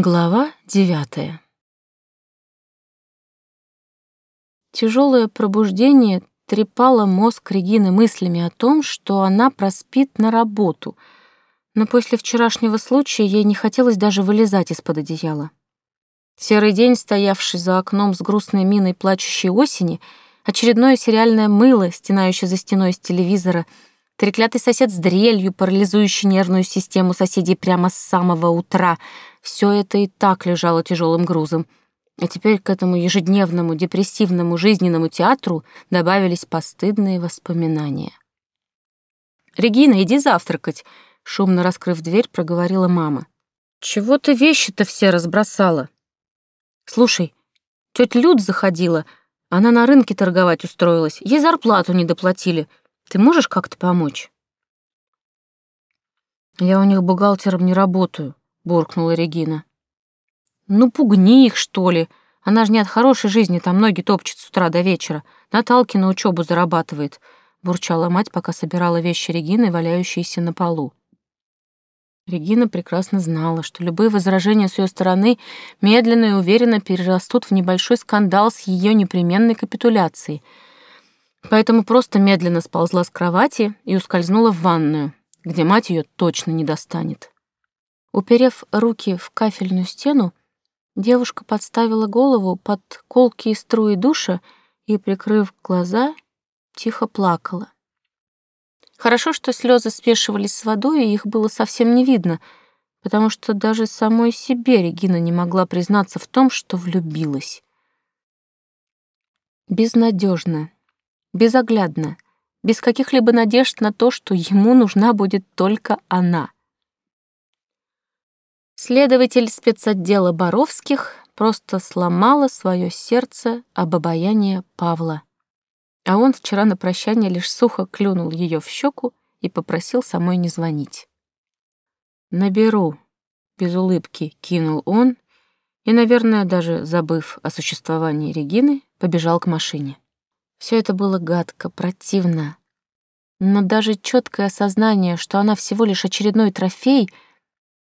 Глава девятая. Тяжелое пробуждение трепало мозг Регины мыслями о том, что она проспит на работу, но после вчерашнего случая ей не хотелось даже вылезать из-под одеяла. Серый день, стоявший за окном с грустной миной плачущей осени, очередное сериальное мыло, стенающее за стеной из телевизора — Треклятый сосед с дрелью, парализующий нервную систему соседей прямо с самого утра. Все это и так лежало тяжелым грузом. А теперь к этому ежедневному депрессивному жизненному театру добавились постыдные воспоминания. «Регина, иди завтракать», — шумно раскрыв дверь, проговорила мама. «Чего ты вещи-то все разбросала?» «Слушай, тетя Люд заходила, она на рынке торговать устроилась, ей зарплату не доплатили. Ты можешь как-то помочь?» «Я у них бухгалтером не работаю», — буркнула Регина. «Ну, пугни их, что ли. Она же не от хорошей жизни, там ноги топчет с утра до вечера. Наталки на учебу зарабатывает», — бурчала мать, пока собирала вещи Регины, валяющиеся на полу. Регина прекрасно знала, что любые возражения с ее стороны медленно и уверенно перерастут в небольшой скандал с ее непременной капитуляцией — Поэтому просто медленно сползла с кровати и ускользнула в ванную, где мать ее точно не достанет. Уперев руки в кафельную стену, девушка подставила голову под колкие струи душа и, прикрыв глаза, тихо плакала. Хорошо, что слезы спешивались с водой, и их было совсем не видно, потому что даже самой себе Регина не могла признаться в том, что влюбилась. Безнадежно, безоглядно, без каких-либо надежд на то, что ему нужна будет только она. Следователь спецотдела Боровских просто сломала свое сердце об обаяние Павла. А он вчера на прощание лишь сухо клюнул ее в щеку и попросил самой не звонить. «Наберу», — без улыбки кинул он и, наверное, даже забыв о существовании Регины, побежал к машине. Все это было гадко, противно. Но даже четкое осознание, что она всего лишь очередной трофей,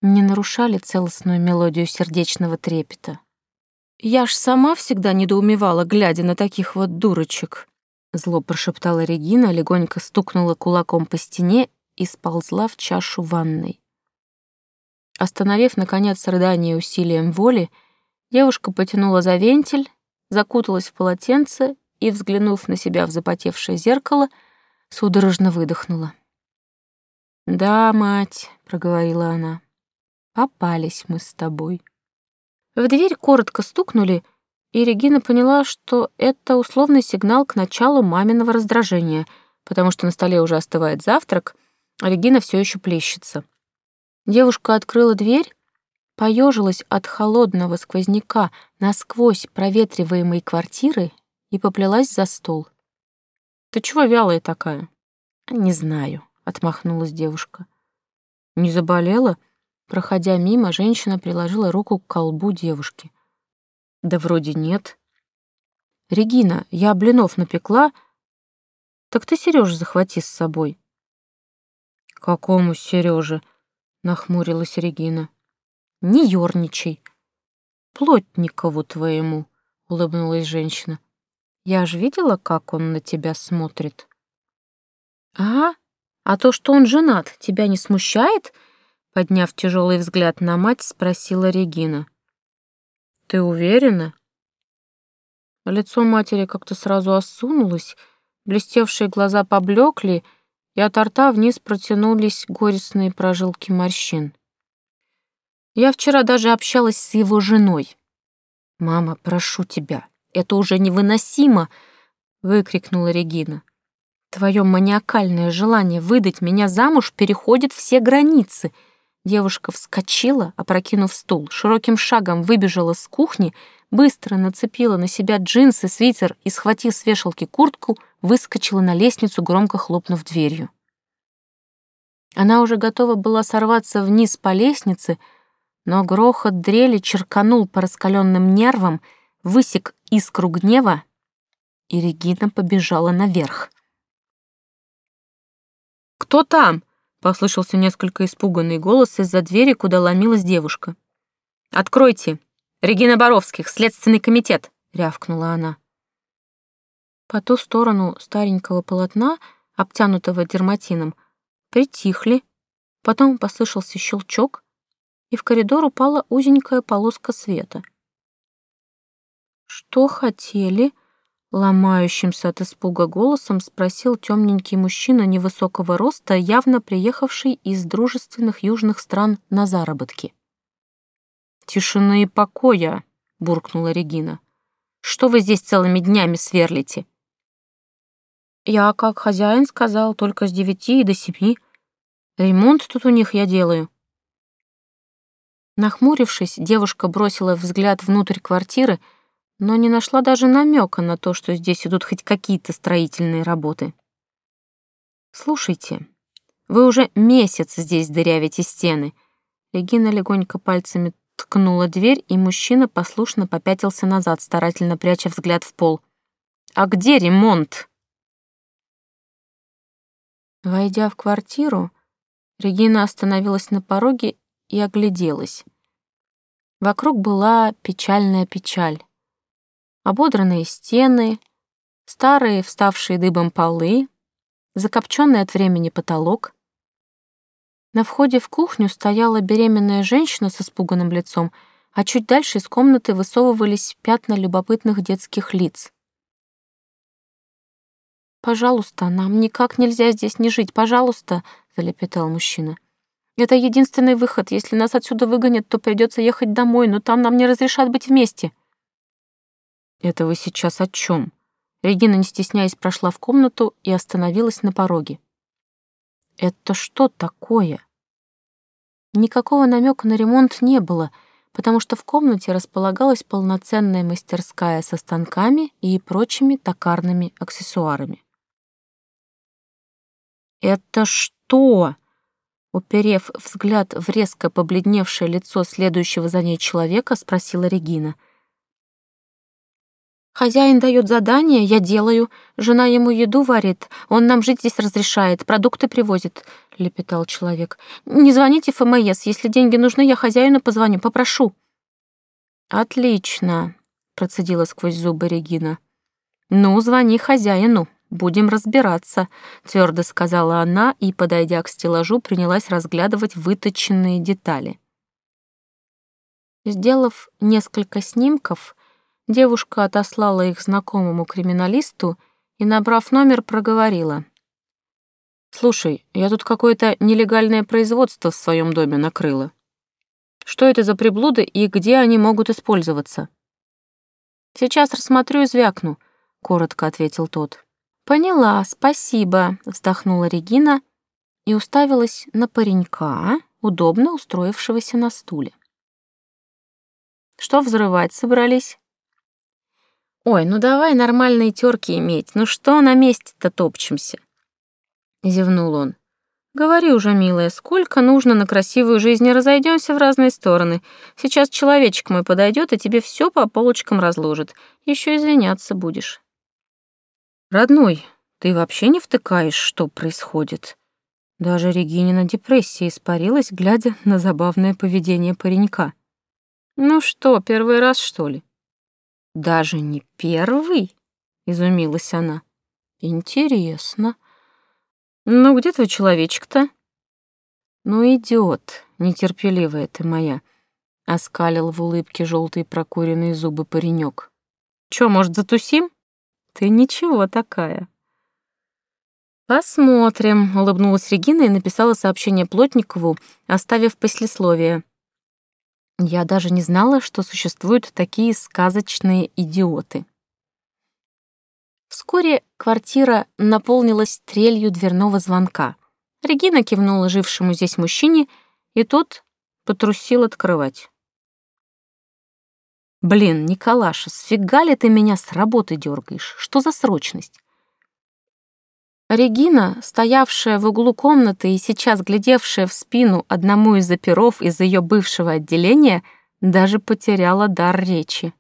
не нарушали целостную мелодию сердечного трепета. «Я ж сама всегда недоумевала, глядя на таких вот дурочек», зло прошептала Регина, легонько стукнула кулаком по стене и сползла в чашу ванной. Остановив, наконец, рыдание усилием воли, девушка потянула за вентиль, закуталась в полотенце и, взглянув на себя в запотевшее зеркало, судорожно выдохнула. «Да, мать», — проговорила она, — «попались мы с тобой». В дверь коротко стукнули, и Регина поняла, что это условный сигнал к началу маминого раздражения, потому что на столе уже остывает завтрак, а Регина все еще плещется. Девушка открыла дверь, поежилась от холодного сквозняка насквозь проветриваемой квартиры и поплелась за стол. «Ты чего вялая такая?» «Не знаю», — отмахнулась девушка. «Не заболела?» Проходя мимо, женщина приложила руку к колбу девушки. «Да вроде нет». «Регина, я блинов напекла. Так ты Сережу захвати с собой». «Какому Сереже?» — нахмурилась Регина. «Не ерничай». «Плотникову твоему», — улыбнулась женщина. Я ж видела, как он на тебя смотрит. А? А то, что он женат, тебя не смущает? Подняв тяжелый взгляд на мать, спросила Регина. Ты уверена? Лицо матери как-то сразу осунулось, блестевшие глаза поблекли, и от рта вниз протянулись горестные прожилки морщин. Я вчера даже общалась с его женой. «Мама, прошу тебя, это уже невыносимо!» — выкрикнула Регина. «Твое маниакальное желание выдать меня замуж переходит все границы!» Девушка вскочила, опрокинув стул, широким шагом выбежала с кухни, быстро нацепила на себя джинсы, свитер и, схватив с вешалки куртку, выскочила на лестницу, громко хлопнув дверью. Она уже готова была сорваться вниз по лестнице, но грохот дрели черканул по раскаленным нервам, высек искру гнева, и Регина побежала наверх. «Кто там?» — послышался несколько испуганный голос из-за двери, куда ломилась девушка. «Откройте! Регина Боровских, Следственный комитет!» — рявкнула она. По ту сторону старенького полотна, обтянутого дерматином, притихли, потом послышался щелчок, и в коридор упала узенькая полоска света. «Что хотели?» — ломающимся от испуга голосом спросил темненький мужчина невысокого роста, явно приехавший из дружественных южных стран на заработки. «Тишины и покоя!» — буркнула Регина. «Что вы здесь целыми днями сверлите?» «Я, как хозяин, сказал, только с девяти и до семи. Ремонт тут у них я делаю». Нахмурившись, девушка бросила взгляд внутрь квартиры, но не нашла даже намека на то, что здесь идут хоть какие-то строительные работы. «Слушайте, вы уже месяц здесь дырявите стены». Регина легонько пальцами ткнула дверь, и мужчина послушно попятился назад, старательно пряча взгляд в пол. «А где ремонт?» Войдя в квартиру, Регина остановилась на пороге и огляделась. Вокруг была печальная печаль. Ободранные стены, старые вставшие дыбом полы, закопченный от времени потолок. На входе в кухню стояла беременная женщина с испуганным лицом, а чуть дальше из комнаты высовывались пятна любопытных детских лиц. «Пожалуйста, нам никак нельзя здесь не жить, пожалуйста», — залепетал мужчина. «Это единственный выход. Если нас отсюда выгонят, то придется ехать домой, но там нам не разрешат быть вместе». «Это вы сейчас о чем? Регина, не стесняясь, прошла в комнату и остановилась на пороге. Это что такое? Никакого намека на ремонт не было, потому что в комнате располагалась полноценная мастерская со станками и прочими токарными аксессуарами. «Это что?» Уперев взгляд в резко побледневшее лицо следующего за ней человека, спросила Регина — Хозяин дает задание, я делаю. Жена ему еду варит, он нам жить здесь разрешает, продукты привозит», — лепетал человек. «Не звоните ФМС, если деньги нужны, я хозяину позвоню, попрошу». «Отлично», — процедила сквозь зубы Регина. «Ну, звони хозяину, будем разбираться», — твердо сказала она и, подойдя к стеллажу, принялась разглядывать выточенные детали. Сделав несколько снимков, Девушка отослала их знакомому криминалисту и, набрав номер, проговорила. «Слушай, я тут какое-то нелегальное производство в своем доме накрыла. Что это за приблуды и где они могут использоваться?» «Сейчас рассмотрю и звякну», — коротко ответил тот. «Поняла, спасибо», — вздохнула Регина и уставилась на паренька, удобно устроившегося на стуле. «Что взрывать собрались?» «Ой, ну давай нормальные терки иметь, ну что на месте-то топчемся?» Зевнул он. «Говори уже, милая, сколько нужно на красивую жизнь, разойдемся в разные стороны. Сейчас человечек мой подойдет и тебе все по полочкам разложит. Еще извиняться будешь». «Родной, ты вообще не втыкаешь, что происходит?» Даже Регинина депрессия испарилась, глядя на забавное поведение паренька. «Ну что, первый раз, что ли?» Даже не первый? Изумилась она. Интересно. Ну, где твой человечек-то? Ну, идет, нетерпеливая ты моя. Оскалил в улыбке желтые прокуренные зубы паренек. Чё, может, затусим? Ты ничего такая. Посмотрим, улыбнулась Регина и написала сообщение Плотникову, оставив послесловие. Я даже не знала, что существуют такие сказочные идиоты. Вскоре квартира наполнилась трелью дверного звонка. Регина кивнула жившему здесь мужчине, и тот потрусил открывать. «Блин, Николаша, сфига ли ты меня с работы дергаешь? Что за срочность?» Регина, стоявшая в углу комнаты и сейчас глядевшая в спину одному из оперов из ее бывшего отделения, даже потеряла дар речи.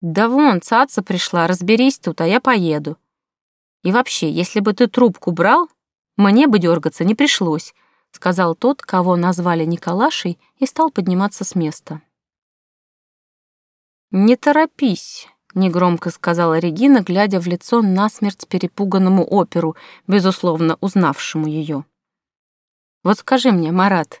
«Да вон, цаца пришла, разберись тут, а я поеду. И вообще, если бы ты трубку брал, мне бы дергаться не пришлось», сказал тот, кого назвали Николашей, и стал подниматься с места. «Не торопись», — негромко сказала Регина, глядя в лицо насмерть перепуганному оперу, безусловно узнавшему ее. «Вот скажи мне, Марат,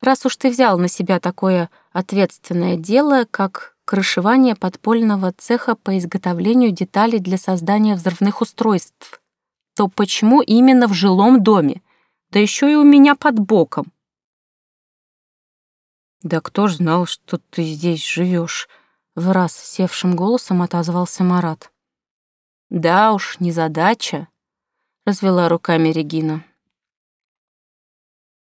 раз уж ты взял на себя такое ответственное дело, как крышевание подпольного цеха по изготовлению деталей для создания взрывных устройств, то почему именно в жилом доме? Да еще и у меня под боком. «Да кто ж знал, что ты здесь живешь? В раз севшим голосом отозвался Марат. «Да уж, незадача», — развела руками Регина.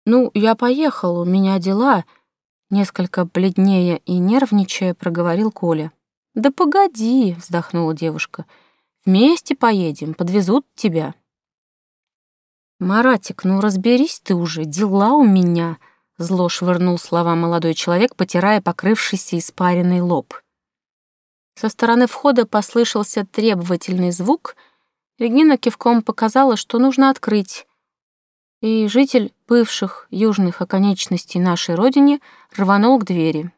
«Ну, я поехал, у меня дела», — несколько бледнее и нервничая проговорил Коля. «Да погоди», — вздохнула девушка, — «вместе поедем, подвезут тебя». «Маратик, ну разберись ты уже, дела у меня», — зло швырнул слова молодой человек, потирая покрывшийся испаренный лоб. Со стороны входа послышался требовательный звук. Регина кивком показала, что нужно открыть. И житель бывших южных оконечностей нашей родине рванул к двери.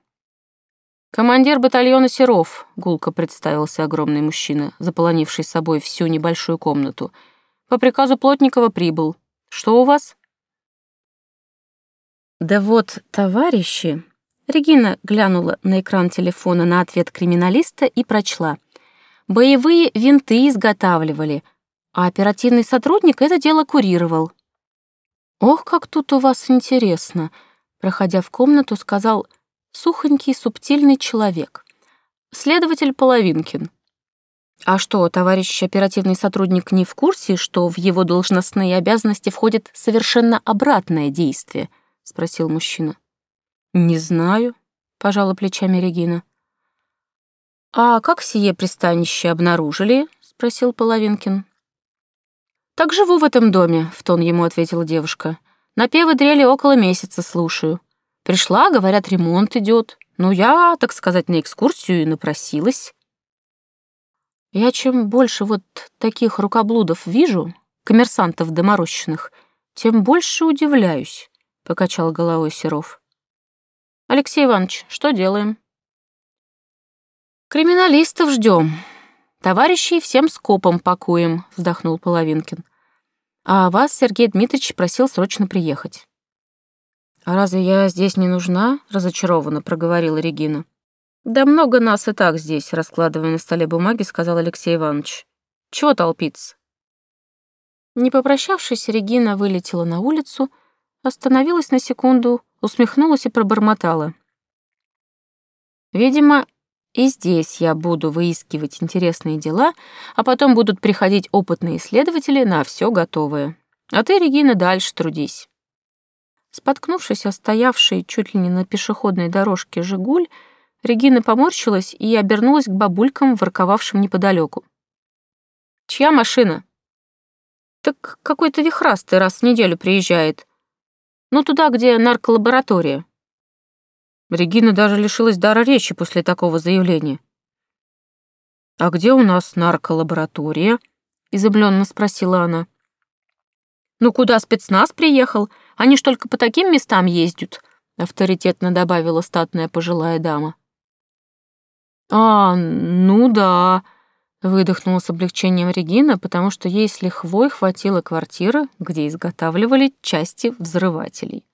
«Командир батальона Серов», — гулко представился огромный мужчина, заполонивший собой всю небольшую комнату — по приказу Плотникова прибыл. Что у вас?» «Да вот, товарищи...» Регина глянула на экран телефона на ответ криминалиста и прочла. «Боевые винты изготавливали, а оперативный сотрудник это дело курировал». «Ох, как тут у вас интересно!» Проходя в комнату, сказал сухонький, субтильный человек. «Следователь Половинкин. А что, товарищ оперативный сотрудник не в курсе, что в его должностные обязанности входит совершенно обратное действие? спросил мужчина. Не знаю, пожала плечами Регина. А как сие пристанище обнаружили? спросил Половинкин. Так живу в этом доме, в тон ему ответила девушка. Напевы дрели около месяца слушаю. Пришла, говорят, ремонт идет. Ну, я, так сказать, на экскурсию и напросилась. Я чем больше вот таких рукоблудов вижу, коммерсантов доморощенных, тем больше удивляюсь, — покачал головой Серов. Алексей Иванович, что делаем? Криминалистов ждем. Товарищей всем скопом пакуем, — вздохнул Половинкин. А вас Сергей Дмитриевич просил срочно приехать. «А разве я здесь не нужна?» — разочарованно проговорила Регина. «Да много нас и так здесь», — раскладывая на столе бумаги, сказал Алексей Иванович. «Чего толпиться?» Не попрощавшись, Регина вылетела на улицу, остановилась на секунду, усмехнулась и пробормотала. «Видимо, и здесь я буду выискивать интересные дела, а потом будут приходить опытные исследователи на все готовое. А ты, Регина, дальше трудись». Споткнувшись о стоявшей чуть ли не на пешеходной дорожке «Жигуль», Регина поморщилась и обернулась к бабулькам, ворковавшим неподалеку. «Чья машина?» «Так какой-то вихрастый раз в неделю приезжает. Ну, туда, где нарколаборатория». Регина даже лишилась дара речи после такого заявления. «А где у нас нарколаборатория?» — изумленно спросила она. «Ну, куда спецназ приехал? Они ж только по таким местам ездят», — авторитетно добавила статная пожилая дама. «А, ну да», — выдохнула с облегчением Регина, потому что ей с лихвой хватило квартиры, где изготавливали части взрывателей.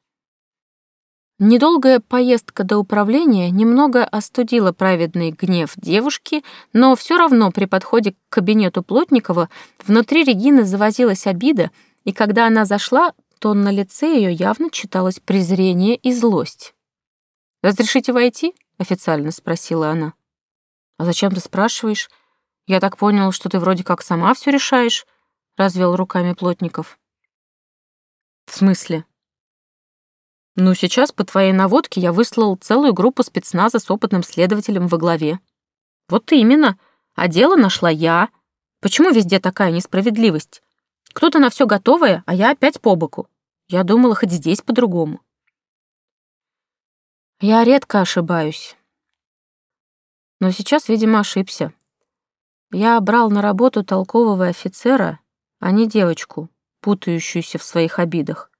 Недолгая поездка до управления немного остудила праведный гнев девушки, но все равно при подходе к кабинету Плотникова внутри Регины завозилась обида, и когда она зашла, то на лице ее явно читалось презрение и злость. «Разрешите войти?» — официально спросила она. «А зачем ты спрашиваешь? Я так понял, что ты вроде как сама все решаешь», — развел руками Плотников. «В смысле?» «Ну, сейчас по твоей наводке я выслал целую группу спецназа с опытным следователем во главе». «Вот именно. А дело нашла я. Почему везде такая несправедливость? Кто-то на все готовое, а я опять по боку. Я думала, хоть здесь по-другому». «Я редко ошибаюсь», но сейчас, видимо, ошибся. Я брал на работу толкового офицера, а не девочку, путающуюся в своих обидах.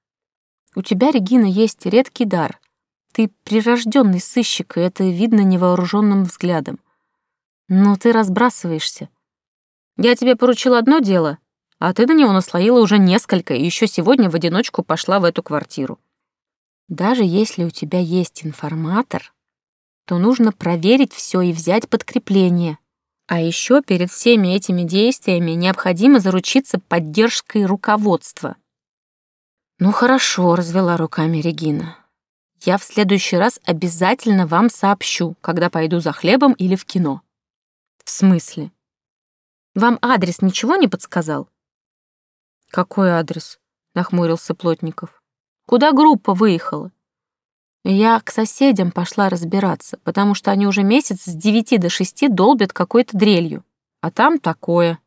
У тебя, Регина, есть редкий дар. Ты прирожденный сыщик, и это видно невооруженным взглядом. Ну ты разбрасываешься. Я тебе поручил одно дело, а ты на него наслоила уже несколько, и еще сегодня в одиночку пошла в эту квартиру. Даже если у тебя есть информатор, то нужно проверить все и взять подкрепление. А еще перед всеми этими действиями необходимо заручиться поддержкой руководства. «Ну хорошо», — развела руками Регина. «Я в следующий раз обязательно вам сообщу, когда пойду за хлебом или в кино». «В смысле? Вам адрес ничего не подсказал?» «Какой адрес?» — нахмурился Плотников. «Куда группа выехала?» Я к соседям пошла разбираться, потому что они уже месяц с девяти до шести долбят какой-то дрелью. А там такое.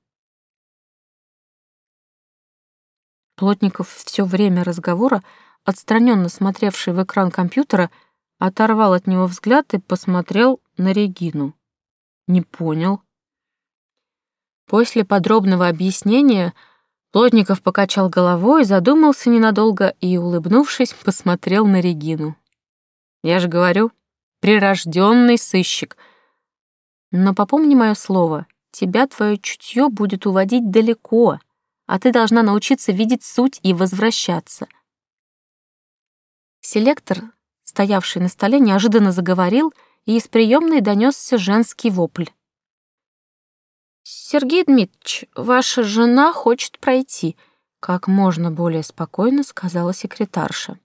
Плотников все время разговора, отстраненно смотревший в экран компьютера, оторвал от него взгляд и посмотрел на Регину. Не понял. После подробного объяснения Плотников покачал головой, задумался ненадолго и, улыбнувшись, посмотрел на Регину. Я же говорю, прирожденный сыщик. Но попомни мое слово, тебя твое чутье будет уводить далеко, а ты должна научиться видеть суть и возвращаться. Селектор, стоявший на столе, неожиданно заговорил, и из приемной донесся женский вопль. «Сергей Дмитриевич, ваша жена хочет пройти», — как можно более спокойно сказала секретарша.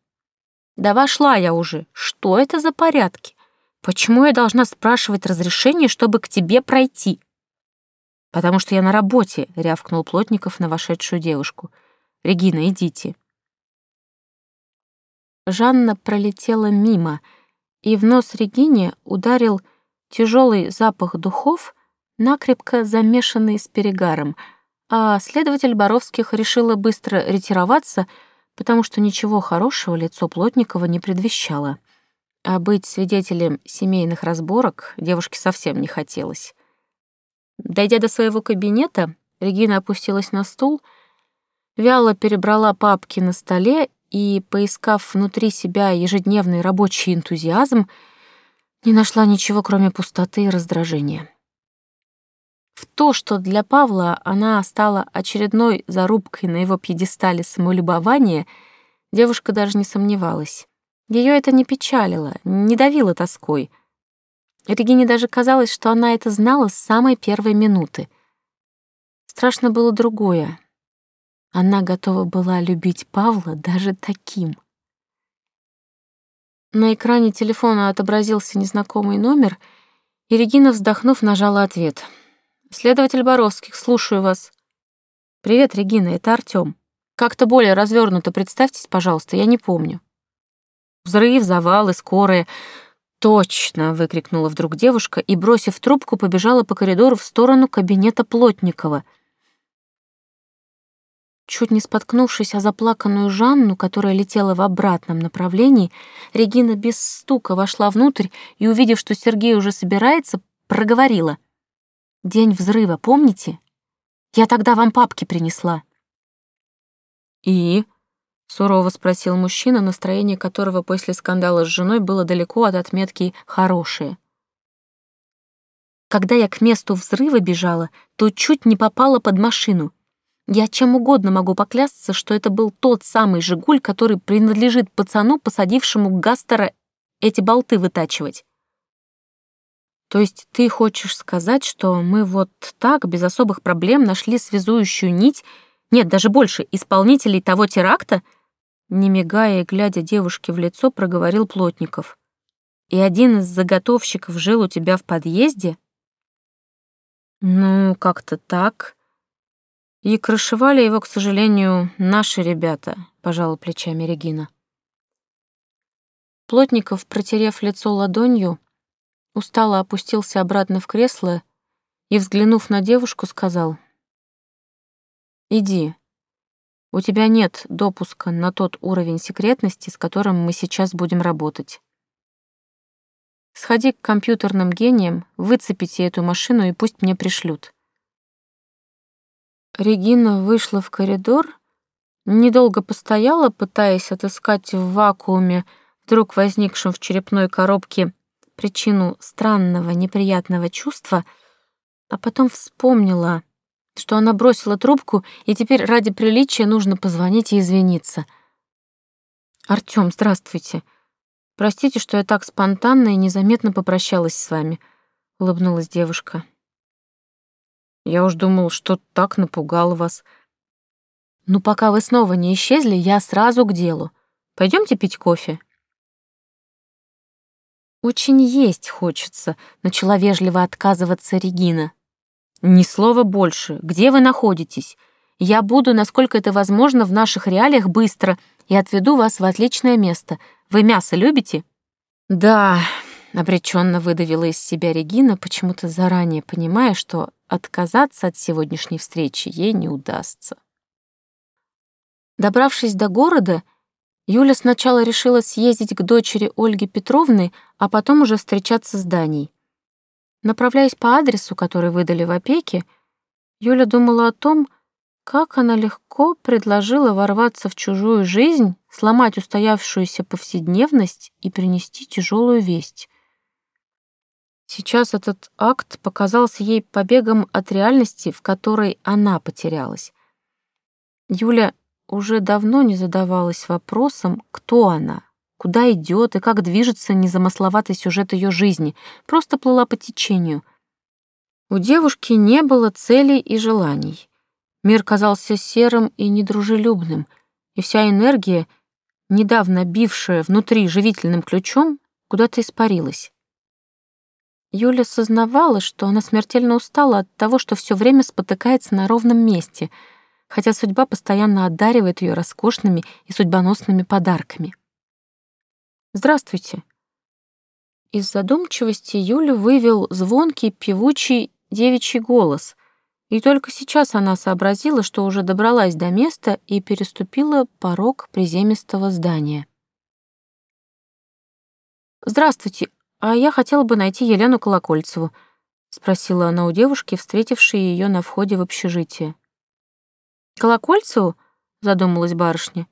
Да вошла я уже. Что это за порядки? Почему я должна спрашивать разрешение, чтобы к тебе пройти? Потому что я на работе, рявкнул Плотников на вошедшую девушку. Регина, идите. Жанна пролетела мимо, и в нос Регине ударил тяжелый запах духов, накрепко замешанный с перегаром, а следователь Боровских решила быстро ретироваться — потому что ничего хорошего лицо Плотникова не предвещало. А быть свидетелем семейных разборок девушке совсем не хотелось. Дойдя до своего кабинета, Регина опустилась на стул, вяло перебрала папки на столе и, поискав внутри себя ежедневный рабочий энтузиазм, не нашла ничего, кроме пустоты и раздражения. В то, что для Павла она стала очередной зарубкой на его пьедестале самолюбования, девушка даже не сомневалась. Ее это не печалило, не давило тоской. Регине даже казалось, что она это знала с самой первой минуты. Страшно было другое. Она готова была любить Павла даже таким. На экране телефона отобразился незнакомый номер, и Регина, вздохнув, нажала ответ — Следователь Боровских, слушаю вас. Привет, Регина, это Артём. Как-то более развернуто представьтесь, пожалуйста, я не помню. Взрыв, завалы, скорые. Точно, выкрикнула вдруг девушка и, бросив трубку, побежала по коридору в сторону кабинета Плотникова. Чуть не споткнувшись о заплаканную Жанну, которая летела в обратном направлении, Регина без стука вошла внутрь и, увидев, что Сергей уже собирается, проговорила — День взрыва, помните? Я тогда вам папки принесла». «И?» — сурово спросил мужчина, настроение которого после скандала с женой было далеко от отметки «хорошее». Когда я к месту взрыва бежала, то чуть не попала под машину. Я чем угодно могу поклясться, что это был тот самый «Жигуль», который принадлежит пацану, посадившему Гастера эти болты вытачивать. То есть ты хочешь сказать, что мы вот так, без особых проблем, нашли связующую нить, нет, даже больше, исполнителей того теракта? Не мигая и глядя девушке в лицо, проговорил Плотников. И один из заготовщиков жил у тебя в подъезде? Ну, как-то так. И крышевали его, к сожалению, наши ребята, пожала плечами Регина. Плотников, протерев лицо ладонью, устало опустился обратно в кресло и, взглянув на девушку, сказал, «Иди. У тебя нет допуска на тот уровень секретности, с которым мы сейчас будем работать. Сходи к компьютерным гениям, выцепите эту машину и пусть мне пришлют». Регина вышла в коридор, недолго постояла, пытаясь отыскать в вакууме, вдруг возникшем в черепной коробке, причину странного неприятного чувства, А потом вспомнила, что она бросила трубку, и теперь ради приличия нужно позвонить и извиниться. «Артём, здравствуйте. Простите, что я так спонтанно и незаметно попрощалась с вами», — улыбнулась девушка. «Я уж думал, что так напугал вас». «Ну, пока вы снова не исчезли, я сразу к делу. Пойдемте пить кофе?» «Очень есть хочется», — начала вежливо отказываться Регина. «Ни слова больше. Где вы находитесь? Я буду, насколько это возможно, в наших реалиях быстро и отведу вас в отличное место. Вы мясо любите?» «Да», — обреченно выдавила из себя Регина, почему-то заранее понимая, что отказаться от сегодняшней встречи ей не удастся. Добравшись до города, Юля сначала решила съездить к дочери Ольги Петровны, а потом уже встречаться с Даней. Направляясь по адресу, который выдали в опеке, Юля думала о том, как она легко предложила ворваться в чужую жизнь, сломать устоявшуюся повседневность и принести тяжелую весть. Сейчас этот акт показался ей побегом от реальности, в которой она потерялась. Юля уже давно не задавалась вопросом, кто она, куда идет и как движется незамысловатый сюжет ее жизни, просто плыла по течению. У девушки не было целей и желаний. Мир казался серым и недружелюбным, и вся энергия, недавно бившая внутри живительным ключом, куда-то испарилась. Юля сознавала, что она смертельно устала от того, что все время спотыкается на ровном месте, хотя судьба постоянно одаривает ее роскошными и судьбоносными подарками. «Здравствуйте». Из задумчивости Юлю вывел звонкий, певучий девичий голос, и только сейчас она сообразила, что уже добралась до места и переступила порог приземистого здания. «Здравствуйте, а я хотела бы найти Елену Колокольцеву», — спросила она у девушки, встретившей ее на входе в общежитие. «Колокольцеву?» — задумалась барышня.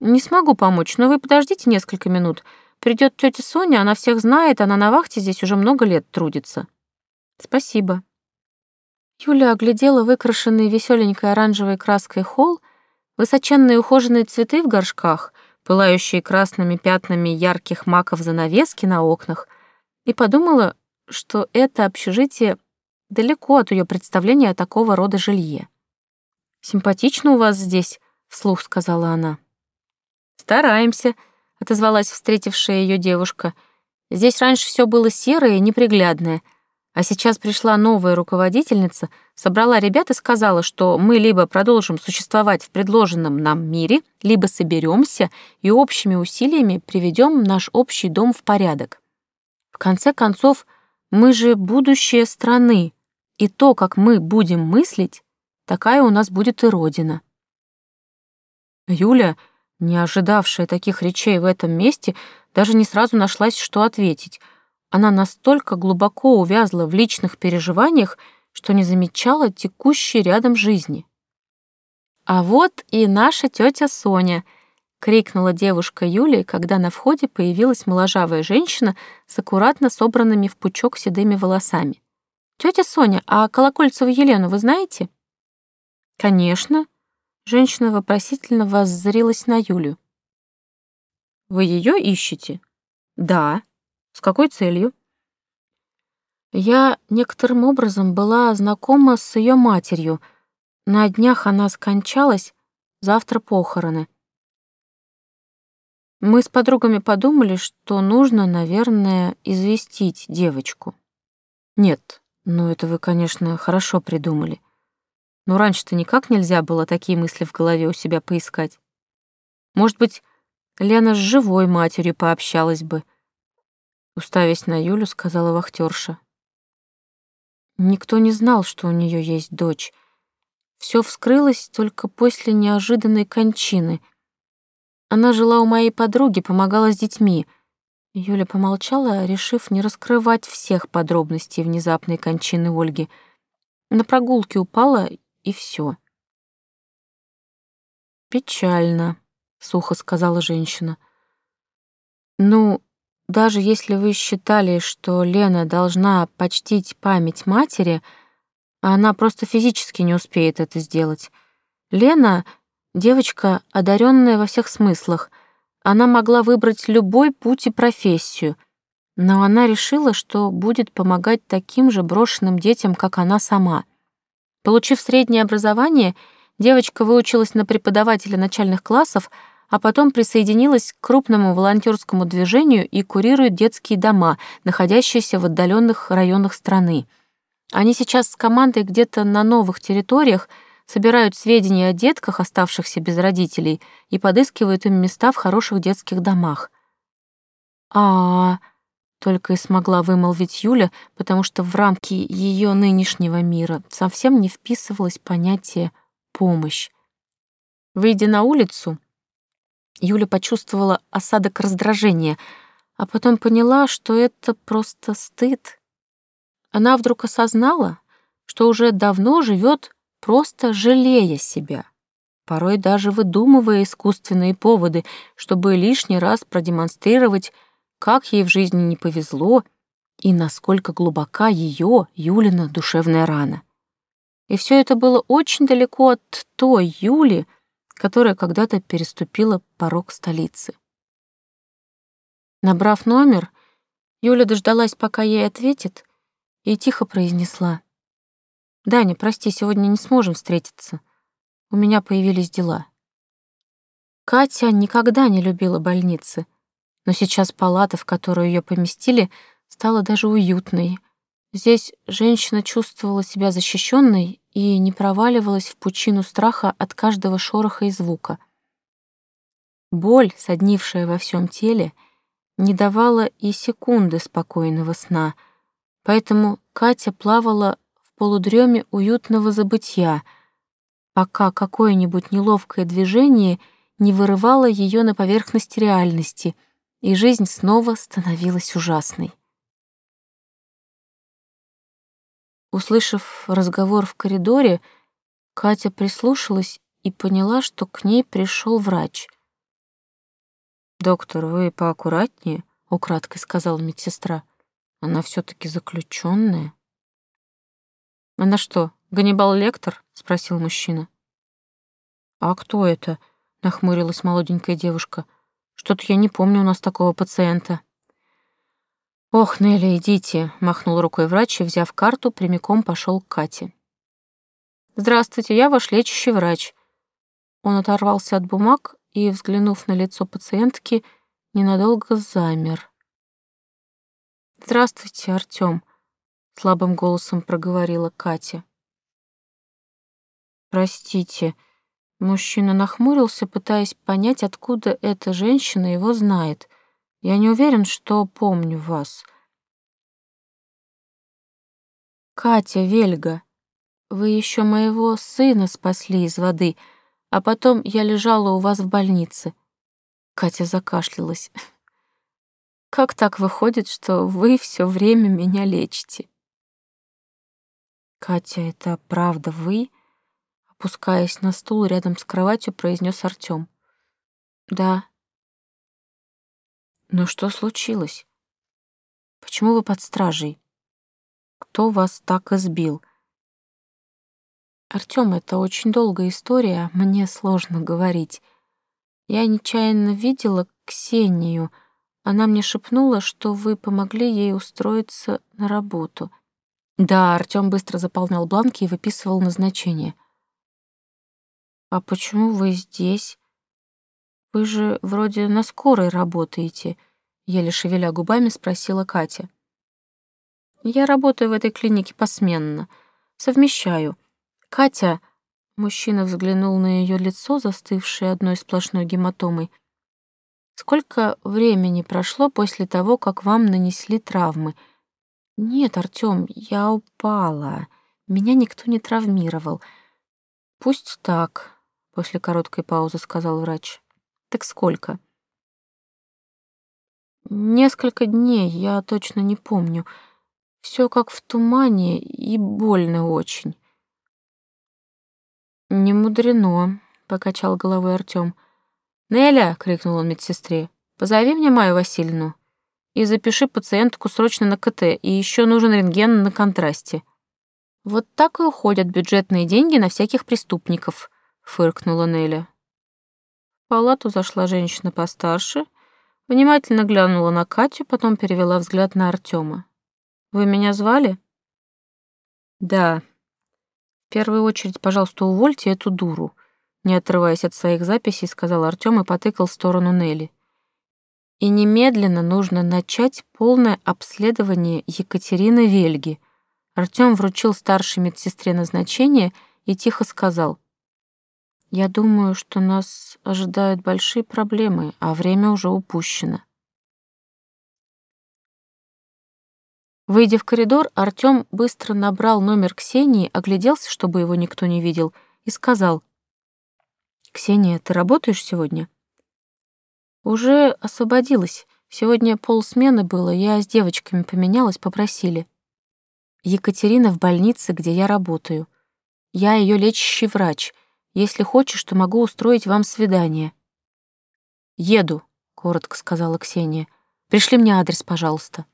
«Не смогу помочь, но вы подождите несколько минут. Придет тетя Соня, она всех знает, она на вахте здесь уже много лет трудится». «Спасибо». Юля оглядела выкрашенный веселенькой оранжевой краской холл, высоченные ухоженные цветы в горшках, пылающие красными пятнами ярких маков занавески на окнах, и подумала, что это общежитие далеко от ее представления о такого рода жилье. «Симпатично у вас здесь», — вслух сказала она. «Стараемся», — отозвалась встретившая ее девушка. «Здесь раньше все было серое и неприглядное, а сейчас пришла новая руководительница, собрала ребят и сказала, что мы либо продолжим существовать в предложенном нам мире, либо соберемся и общими усилиями приведем наш общий дом в порядок. В конце концов, мы же будущее страны, и то, как мы будем мыслить, такая у нас будет и родина». Юля не ожидавшая таких речей в этом месте, даже не сразу нашлась, что ответить. Она настолько глубоко увязла в личных переживаниях, что не замечала текущей рядом жизни. «А вот и наша тетя Соня!» — крикнула девушка Юлия, когда на входе появилась моложавая женщина с аккуратно собранными в пучок седыми волосами. «Тетя Соня, а Колокольцеву Елену вы знаете?» «Конечно», Женщина вопросительно воззрилась на Юлю. «Вы ее ищете?» «Да». «С какой целью?» Я некоторым образом была знакома с ее матерью. На днях она скончалась, завтра похороны. Мы с подругами подумали, что нужно, наверное, известить девочку. Нет, ну это вы, конечно, хорошо придумали. Но раньше-то никак нельзя было такие мысли в голове у себя поискать. Может быть, Лена с живой матерью пообщалась бы. Уставясь на Юлю, сказала вахтерша. Никто не знал, что у нее есть дочь. Все вскрылось только после неожиданной кончины. Она жила у моей подруги, помогала с детьми. Юля помолчала, решив не раскрывать всех подробностей внезапной кончины Ольги. На прогулке упала и все. «Печально», — сухо сказала женщина. «Ну, даже если вы считали, что Лена должна почтить память матери, она просто физически не успеет это сделать. Лена — девочка, одаренная во всех смыслах. Она могла выбрать любой путь и профессию, но она решила, что будет помогать таким же брошенным детям, как она сама. Получив среднее образование, девочка выучилась на преподавателя начальных классов, а потом присоединилась к крупному волонтерскому движению и курирует детские дома, находящиеся в отдаленных районах страны. Они сейчас с командой где-то на новых территориях собирают сведения о детках, оставшихся без родителей, и подыскивают им места в хороших детских домах. А, -а, -а только и смогла вымолвить Юля, потому что в рамки ее нынешнего мира совсем не вписывалось понятие «помощь». Выйдя на улицу, Юля почувствовала осадок раздражения, а потом поняла, что это просто стыд. Она вдруг осознала, что уже давно живет просто жалея себя, порой даже выдумывая искусственные поводы, чтобы лишний раз продемонстрировать, как ей в жизни не повезло и насколько глубока ее, Юлина, душевная рана. И все это было очень далеко от той Юли, которая когда-то переступила порог столицы. Набрав номер, Юля дождалась, пока ей ответит, и тихо произнесла. «Даня, прости, сегодня не сможем встретиться. У меня появились дела». Катя никогда не любила больницы, но сейчас палата, в которую ее поместили, стала даже уютной. Здесь женщина чувствовала себя защищенной и не проваливалась в пучину страха от каждого шороха и звука. Боль, соднившая во всем теле, не давала и секунды спокойного сна — Поэтому Катя плавала в полудреме уютного забытья, пока какое-нибудь неловкое движение не вырывало ее на поверхность реальности, и жизнь снова становилась ужасной. Услышав разговор в коридоре, Катя прислушалась и поняла, что к ней пришел врач. «Доктор, вы поаккуратнее», — украдкой сказала медсестра. Она все таки заключенная. Она что, Ганнибал Лектор? спросил мужчина. А кто это? нахмурилась молоденькая девушка. Что-то я не помню у нас такого пациента. Ох, Нелли, идите, махнул рукой врач и, взяв карту, прямиком пошел к Кате. Здравствуйте, я ваш лечащий врач. Он оторвался от бумаг и, взглянув на лицо пациентки, ненадолго замер. «Здравствуйте, Артём», — слабым голосом проговорила Катя. «Простите», — мужчина нахмурился, пытаясь понять, откуда эта женщина его знает. «Я не уверен, что помню вас». «Катя, Вельга, вы еще моего сына спасли из воды, а потом я лежала у вас в больнице». Катя закашлялась. Как так выходит, что вы все время меня лечите? Катя, это правда вы? Опускаясь на стул рядом с кроватью, произнес Артём. Да. Но что случилось? Почему вы под стражей? Кто вас так избил? Артём, это очень долгая история, мне сложно говорить. Я нечаянно видела Ксению — она мне шепнула, что вы помогли ей устроиться на работу. Да, Артём быстро заполнял бланки и выписывал назначение. А почему вы здесь? Вы же вроде на скорой работаете, еле шевеля губами спросила Катя. Я работаю в этой клинике посменно, совмещаю. Катя, мужчина взглянул на ее лицо, застывшее одной сплошной гематомой. Сколько времени прошло после того, как вам нанесли травмы? Нет, Артём, я упала. Меня никто не травмировал. Пусть так, после короткой паузы сказал врач. Так сколько? Несколько дней, я точно не помню. Все как в тумане и больно очень. Не мудрено, покачал головой Артём. «Неля!» — крикнул он медсестре. «Позови мне Майю Васильевну и запиши пациентку срочно на КТ, и еще нужен рентген на контрасте». Вот так и уходят бюджетные деньги на всяких преступников, фыркнула Нелли. В палату зашла женщина постарше, внимательно глянула на Катю, потом перевела взгляд на Артема. Вы меня звали? Да. В первую очередь, пожалуйста, увольте эту дуру, не отрываясь от своих записей, сказал Артём и потыкал в сторону Нелли. И немедленно нужно начать полное обследование Екатерины Вельги. Артём вручил старшей медсестре назначение и тихо сказал: "Я думаю, что нас ожидают большие проблемы, а время уже упущено". Выйдя в коридор, Артём быстро набрал номер Ксении, огляделся, чтобы его никто не видел, и сказал: «Ксения, ты работаешь сегодня?» «Уже освободилась. Сегодня полсмены было, я с девочками поменялась, попросили. Екатерина в больнице, где я работаю. Я ее лечащий врач. Если хочешь, то могу устроить вам свидание». «Еду», — коротко сказала Ксения. «Пришли мне адрес, пожалуйста».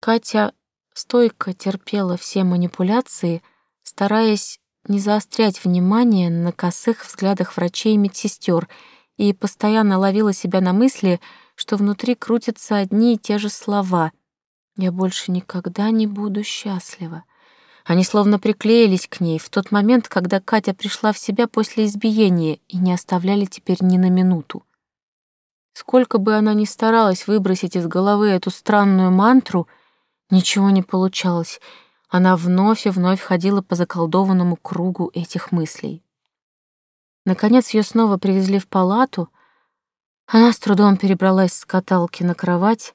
Катя стойко терпела все манипуляции, стараясь не заострять внимание на косых взглядах врачей и медсестер и постоянно ловила себя на мысли, что внутри крутятся одни и те же слова «Я больше никогда не буду счастлива». Они словно приклеились к ней в тот момент, когда Катя пришла в себя после избиения и не оставляли теперь ни на минуту. Сколько бы она ни старалась выбросить из головы эту странную мантру — Ничего не получалось. Она вновь и вновь ходила по заколдованному кругу этих мыслей. Наконец ее снова привезли в палату. Она с трудом перебралась с каталки на кровать,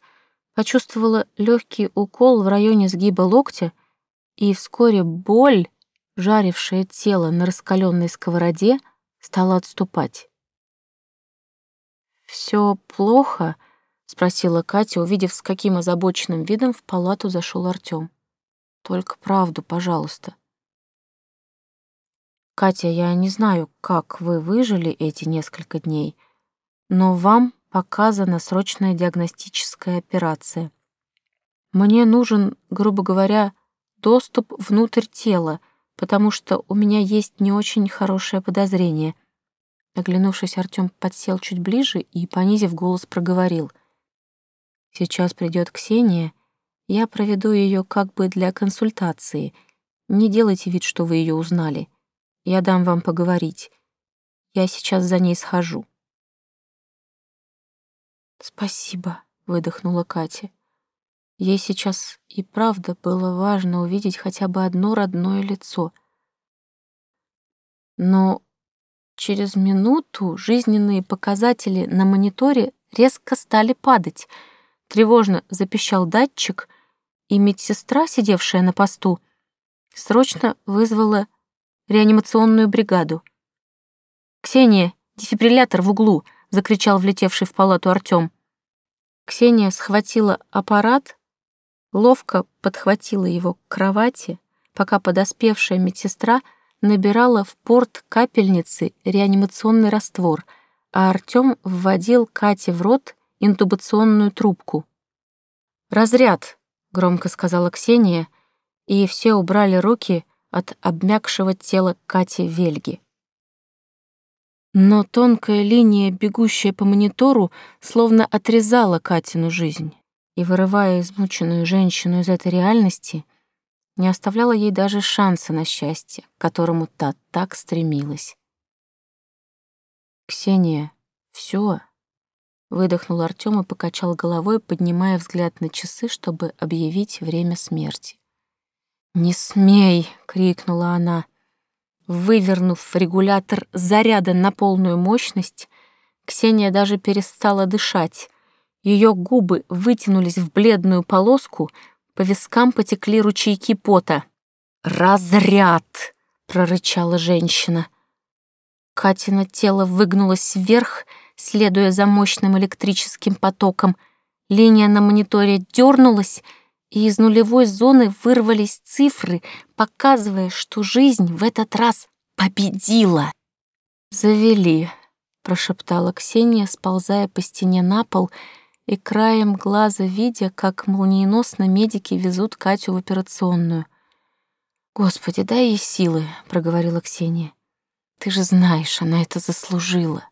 почувствовала легкий укол в районе сгиба локтя, и вскоре боль, жарившая тело на раскаленной сковороде, стала отступать. Все плохо?» — спросила Катя, увидев, с каким озабоченным видом в палату зашел Артём. «Только правду, пожалуйста». «Катя, я не знаю, как вы выжили эти несколько дней, но вам показана срочная диагностическая операция. Мне нужен, грубо говоря, доступ внутрь тела, потому что у меня есть не очень хорошее подозрение». Оглянувшись, Артём подсел чуть ближе и, понизив голос, проговорил — Сейчас придет Ксения, я проведу ее как бы для консультации. Не делайте вид, что вы ее узнали. Я дам вам поговорить. Я сейчас за ней схожу. Спасибо, выдохнула Катя. Ей сейчас и правда было важно увидеть хотя бы одно родное лицо. Но через минуту жизненные показатели на мониторе резко стали падать — Тревожно запищал датчик, и медсестра, сидевшая на посту, срочно вызвала реанимационную бригаду. «Ксения, дефибриллятор в углу!» — закричал влетевший в палату Артём. Ксения схватила аппарат, ловко подхватила его к кровати, пока подоспевшая медсестра набирала в порт капельницы реанимационный раствор, а Артём вводил Кате в рот интубационную трубку. «Разряд», — громко сказала Ксения, и все убрали руки от обмякшего тела Кати Вельги. Но тонкая линия, бегущая по монитору, словно отрезала Катину жизнь и, вырывая измученную женщину из этой реальности, не оставляла ей даже шанса на счастье, к которому та так стремилась. «Ксения, все, Выдохнул Артём и покачал головой, поднимая взгляд на часы, чтобы объявить время смерти. «Не смей!» — крикнула она. Вывернув регулятор заряда на полную мощность, Ксения даже перестала дышать. Ее губы вытянулись в бледную полоску, по вискам потекли ручейки пота. «Разряд!» — прорычала женщина. Катина тело выгнулось вверх — следуя за мощным электрическим потоком. Линия на мониторе дернулась, и из нулевой зоны вырвались цифры, показывая, что жизнь в этот раз победила. «Завели», — прошептала Ксения, сползая по стене на пол и краем глаза видя, как молниеносно медики везут Катю в операционную. «Господи, дай ей силы», — проговорила Ксения. «Ты же знаешь, она это заслужила».